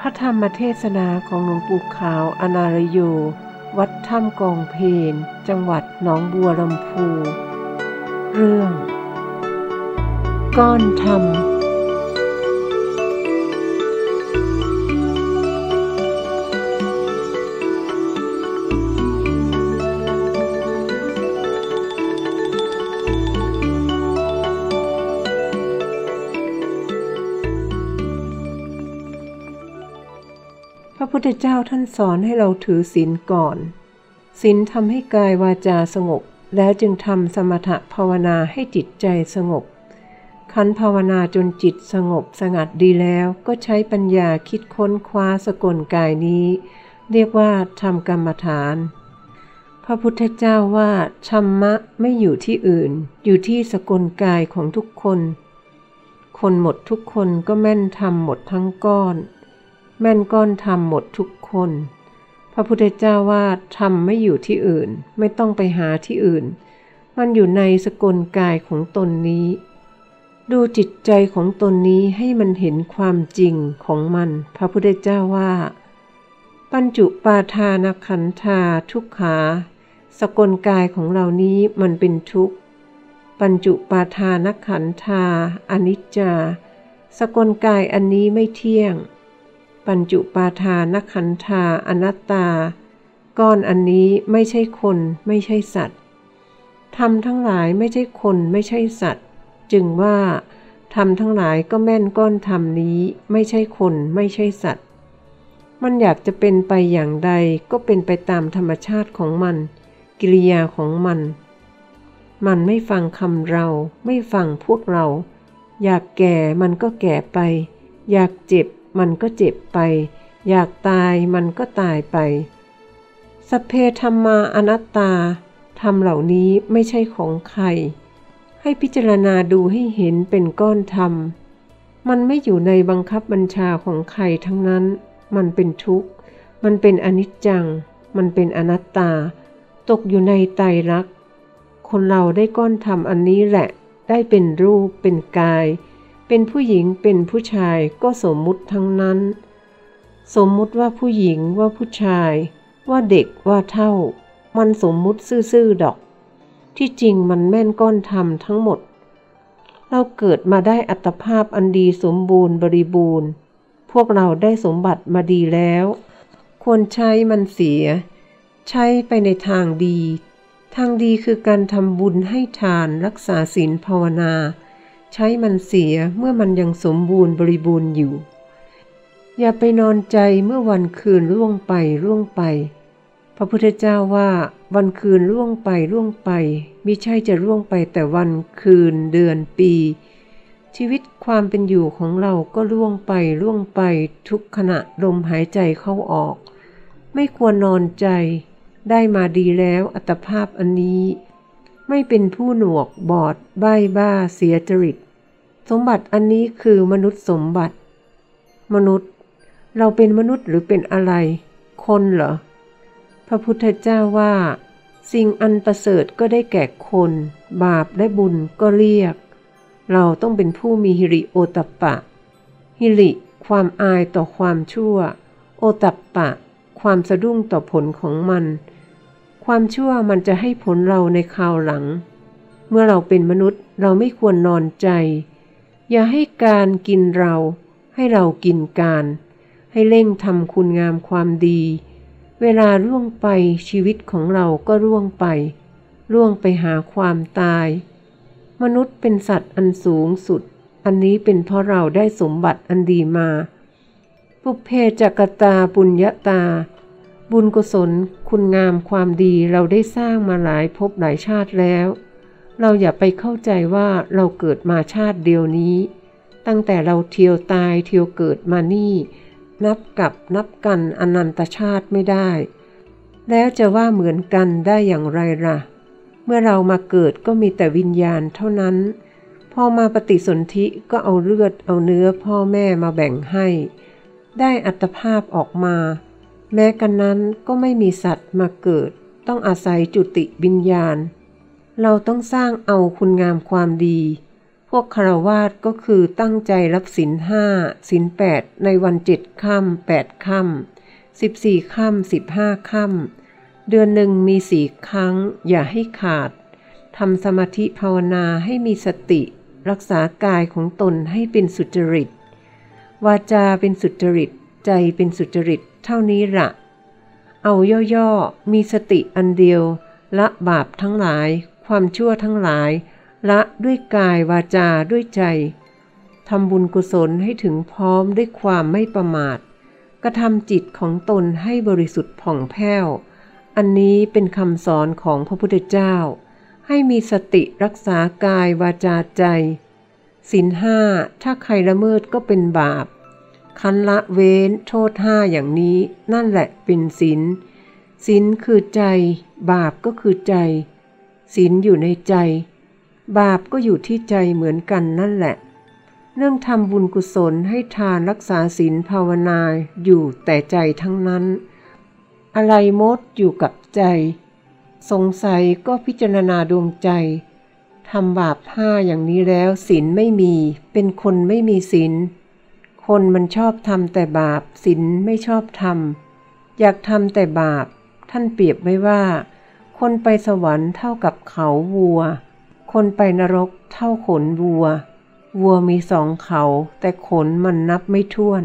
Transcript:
พระธรรมเทศนาของหลวงปู่ขาวอนารโย วัดถ้ำกองเพน จังหวัดหนองบัวลำพู เรื่อง ก้อนธรรม พระพุทธเจ้าท่านสอนให้เราถือศีลก่อน ศีลทำให้กายวาจาสงบ แล้วจึงทำสมถภาวนาให้จิตใจสงบ คันภาวนาจนจิตสงบสงัดดีแล้วก็ใช้ปัญญาคิดค้นคว้าสกลกายนี้ เรียกว่าทำกรรมฐาน พระพุทธเจ้าว่าธรรมะไม่อยู่ที่อื่น อยู่ที่สกลกายของทุกคน คนหมดทุกคนก็แม่นทำหมดทั้งก้อน แม่นก้อนทำหมดทุกคน พระพุทธเจ้าว่าทำไม่อยู่ที่อื่น ไม่ต้องไปหาที่อื่น มันอยู่ในสกลกายของตนนี้ ดูจิตใจของตนนี้ให้มันเห็นความจริงของมัน พระพุทธเจ้าว่า ปัญจุปาทานขันธาทุกขา สกลกายของเรานี้มันเป็นทุกข์ ปัญจุปาทานขันธาอนิจจา สกลกายอันนี้ไม่เที่ยง ปัญจุปาทานขันธาอนัตตา ก้อนอันนี้ไม่ใช่คนไม่ใช่สัตว์ทำทั้งหลายไม่ใช่คนไม่ใช่สัตว์ จึงว่าทำทั้งหลายก็แม่นก้อนธรรมนี้ไม่ใช่คนไม่ใช่สัตว์ มันอยากจะเป็นไปอย่างใดก็เป็นไปตามธรรมชาติของมัน กิริยาของมัน มันไม่ฟังคำเรา ไม่ฟังพวกเรา อยากแก่มันก็แก่ไป อยากเจ็บ มันก็เจ็บไป อยากตายมันก็ตายไป สเพธรรมาอนัตตาธรรมเหล่านี้ไม่ใช่ของใคร ให้พิจารณาดูให้เห็นเป็นก้อนธรรม มันไม่อยู่ในบังคับบัญชาของใครทั้งนั้น มันเป็นทุกข์ มันเป็นอนิจจัง มันเป็นอนัตตา ตกอยู่ในไตรลักษณ์คนเราได้ก้อนธรรมอันนี้แหละ ได้เป็นรูปเป็นกาย เป็นผู้หญิงเป็นผู้ชายก็สมมุติทั้งนั้น สมมุติว่าผู้หญิงว่าผู้ชาย ว่าเด็กว่าเท่า มันสมมุติซื่อๆดอก ที่จริงมันแม่นก้อนธรรมทั้งหมด เราเกิดมาได้อัตภาพอันดีสมบูรณ์บริบูรณ์ พวกเราได้สมบัติมาดีแล้ว ควรใช้มันเสีย ใช้ไปในทางดี ทางดีคือการทำบุญให้ทานรักษาศีลภาวนา ใช้มันเสียเมื่อมันยังสมบูรณ์บริบูรณ์อยู่ อย่าไปนอนใจเมื่อวันคืนล่วงไปล่วงไป พระพุทธเจ้าว่าวันคืนล่วงไปล่วงไปมิใช่จะล่วงไปแต่วันคืนเดือนปี ชีวิตความเป็นอยู่ของเราก็ล่วงไปล่วงไปทุกขณะลมหายใจเข้าออก ไม่ควรนอนใจ ได้มาดีแล้วอัตภาพอันนี้ ไม่เป็นผู้หนวกบอด ใบ้บ้าเสียจริต สมบัติอันนี้คือมนุษย์สมบัติ มนุษย์ เราเป็นมนุษย์หรือเป็นอะไร คนเหรอ พระพุทธเจ้าว่า สิ่งอันประเสริฐก็ได้แก่คน บาปและบุญก็เรียก เราต้องเป็นผู้มีฮิริโอตัปปะ ฮิริ ความอายต่อความชั่ว โอตัปปะ ความสะดุ้งต่อผลของมัน ความชั่วมันจะให้ผลเราในคราวหลัง เมื่อเราเป็นมนุษย์เราไม่ควรนอนใจ อย่าให้การกินเรา ให้เรากินการ ให้เร่งทำคุณงามความดี เวลาล่วงไปชีวิตของเราก็ล่วงไป ล่วงไปหาความตาย มนุษย์เป็นสัตว์อันสูงสุด อันนี้เป็นเพราะเราได้สมบัติอันดีมา ปุเพจักตาปุญญาตา บุญกุศลคุณงามความดีเราได้สร้างมาหลายภพหลายชาติแล้ว เราอย่าไปเข้าใจว่าเราเกิดมาชาติเดียวนี้ ตั้งแต่เราเที่ยวตายเที่ยวเกิดมานี่ นับกับนับกันอนันตชาติไม่ได้ แล้วจะว่าเหมือนกันได้อย่างไรล่ะ เมื่อเรามาเกิดก็มีแต่วิญญาณเท่านั้น พอมาปฏิสนธิก็เอาเลือดเอาเนื้อพ่อแม่มาแบ่งให้ ได้อัตภาพออกมา แม้กันนั้นก็ไม่มีสัตว์มาเกิด ต้องอาศัยจุติวิญญาณ เราต้องสร้างเอาคุณงามความดี พวกคารวาสก็คือตั้งใจรับศีลห้าศีลแปดในวันเจ็ดค่ำแปดค่ำสิบสี่ค่ำสิบห้าค่ำเดือนหนึ่งมีสี่ครั้ง อย่าให้ขาดทำสมาธิภาวนาให้มีสติ รักษากายของตนให้เป็นสุจริต วาจาเป็นสุจริต ใจเป็นสุจริตเท่านี้ละเอาย่อๆ มีสติอันเดียว ละบาปทั้งหลาย ความชั่วทั้งหลาย ละด้วยกายวาจาด้วยใจทำบุญกุศลให้ถึงพร้อมด้วยความไม่ประมาท กระทำจิตของตนให้บริสุทธิ์ผ่องแผ้ว อันนี้เป็นคำสอนของพระพุทธเจ้า ให้มีสติรักษากายวาจาใจศีลห้าถ้าใครละเมิดก็เป็นบาป คันละเว้นโทษห้าอย่างนี้นั่นแหละเป็นศีลศีลคือใจ บาปก็คือใจศีลอยู่ในใจ บาปก็อยู่ที่ใจเหมือนกันนั่นแหละเนื่องทำบุญกุศลให้ทานรักษาศีลภาวนาอยู่แต่ใจทั้งนั้น อะไรมดอยู่กับใจ สงสัยก็พิจารณาดวงใจทำบาปห้าอย่างนี้แล้วศีลไม่มี เป็นคนไม่มีศีล คนมันชอบทำแต่บาปศีลไม่ชอบทำอยากทำแต่บาป ท่านเปรียบไว้ว่า คนไปสวรรค์เท่ากับเขาวัว คนไปนรกเท่าขนวัว วัวมีสองเขา แต่ขนมันนับไม่ถ้วน